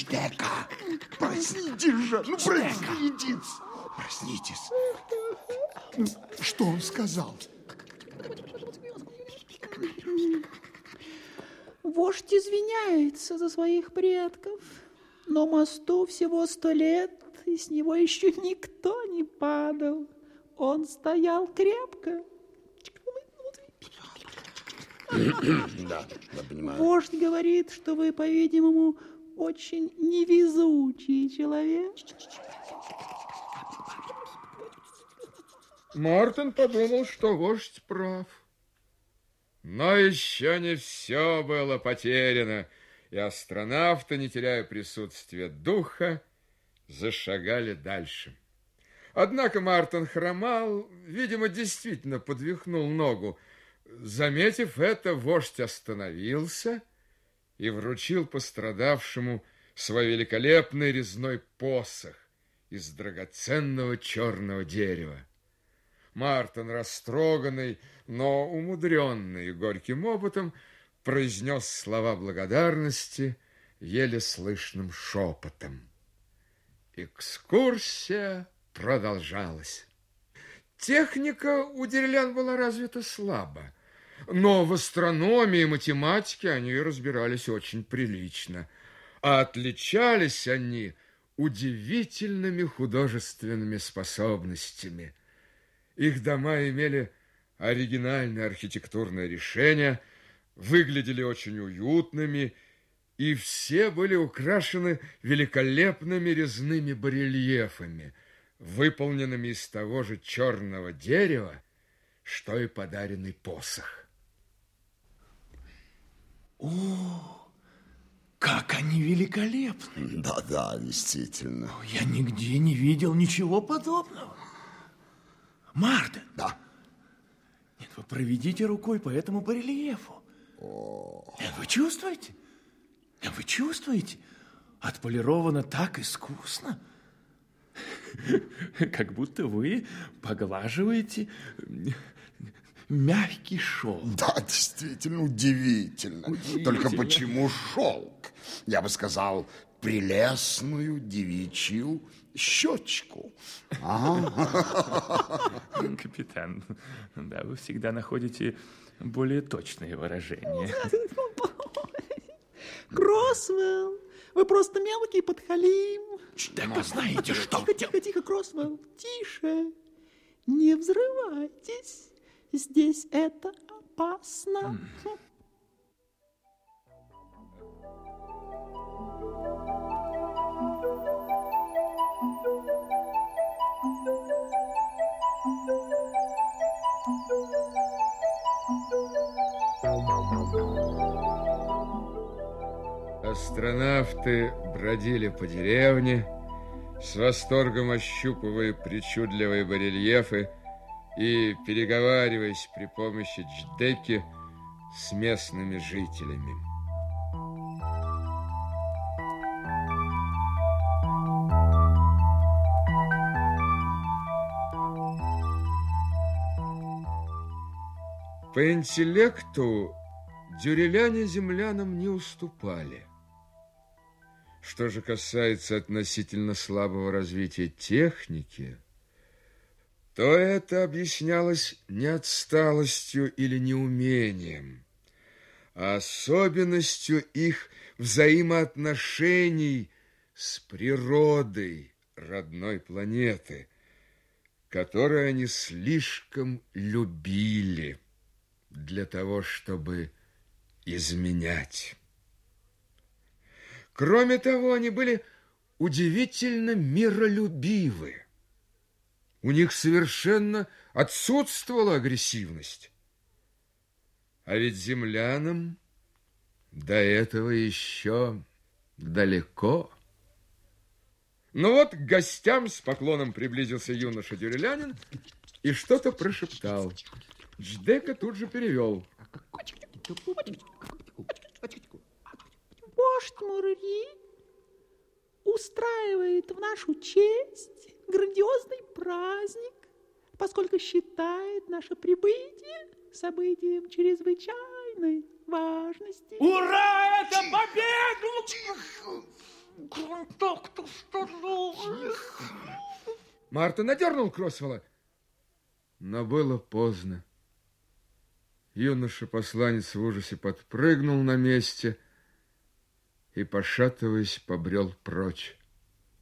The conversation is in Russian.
Чтека, проснитесь же, ну проснитесь. Проснитесь. Что он сказал? Вождь извиняется за своих предков, но мосту всего сто лет, и с него еще никто не падал. Он стоял крепко. Да, да, понимаю. Вождь говорит, что вы, по-видимому, очень невезучий человек. Мартин подумал, что вождь прав. Но еще не все было потеряно, и астронавты, не теряя присутствия духа, зашагали дальше. Однако Мартин хромал, видимо, действительно подвихнул ногу. Заметив это, вождь остановился и вручил пострадавшему свой великолепный резной посох из драгоценного черного дерева. Мартин, растроганный, но умудренный горьким опытом, произнес слова благодарности еле слышным шепотом. Экскурсия продолжалась. Техника у деревлян была развита слабо, но в астрономии и математике они разбирались очень прилично, а отличались они удивительными художественными способностями. Их дома имели оригинальное архитектурное решение, выглядели очень уютными, и все были украшены великолепными резными барельефами, выполненными из того же черного дерева, что и подаренный посох. О, как они великолепны! Да-да, действительно. Я нигде не видел ничего подобного. Мартин! Да. Нет, вы проведите рукой по этому барельефу. О. Нет, вы чувствуете? Нет, вы чувствуете? Отполировано так искусно. Как будто вы поглаживаете мягкий шелк. Да, действительно удивительно. Удивительно. Только почему шелк? Я бы сказал, прелестную девичью щечку. Ага. Капитан, да, вы всегда находите более точные выражения. Кросвелл, вы просто мелкий подхалим. Так знаете что? Тихо, тихо, тихо, Кросвелл, тише. Не взрывайтесь. Здесь это опасно. Астронавты бродили по деревне, с восторгом ощупывая причудливые барельефы и переговариваясь при помощи дждеки с местными жителями. По интеллекту дюреляне землянам не уступали. Что же касается относительно слабого развития техники, то это объяснялось не отсталостью или неумением, а особенностью их взаимоотношений с природой родной планеты, которую они слишком любили для того, чтобы изменять. Кроме того, они были удивительно миролюбивы. У них совершенно отсутствовала агрессивность. А ведь землянам до этого еще далеко. Ну вот к гостям с поклоном приблизился юноша Дюрелянин и что-то прошептал. Ждека тут же перевел. Вождь Мурари устраивает в нашу честь грандиозный праздник, поскольку считает наше прибытие событием чрезвычайной важности. Ура! Это победа! так-то сказать. Марта надернул Кросвелла, но было поздно. Юноша-посланец в ужасе подпрыгнул на месте и, пошатываясь, побрел прочь.